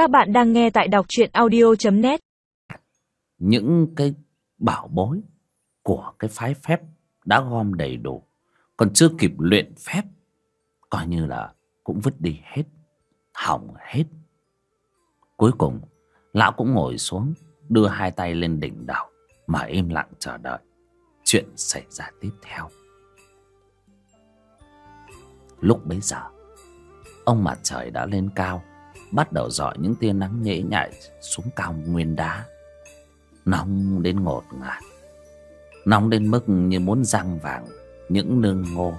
Các bạn đang nghe tại đọc truyện audio.net những cái bảo bối của cái phái phép đã gom đầy đủ, còn chưa kịp luyện phép, coi như là cũng vứt đi hết, hỏng hết. Cuối cùng, lão cũng ngồi xuống, đưa hai tay lên đỉnh đầu, mà im lặng chờ đợi. Chuyện xảy ra tiếp theo. Lúc bấy giờ, ông mặt trời đã lên cao bắt đầu dọi những tia nắng nhễ nhại xuống cao nguyên đá. Nóng đến ngột ngạt, nóng đến mức như muốn răng vàng những nương ngô.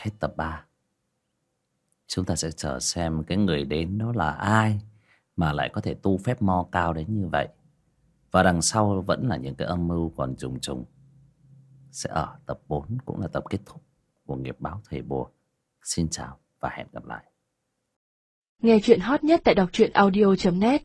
Hết tập 3 chúng ta sẽ chờ xem cái người đến đó là ai mà lại có thể tu phép mo cao đến như vậy. Và đằng sau vẫn là những cái âm mưu còn trùng trùng. Sẽ ở tập 4 cũng là tập kết thúc của nghiệp báo thầy bùa. Xin chào và hẹn gặp lại. Nghe chuyện hot nhất tại đọc truyện audio.net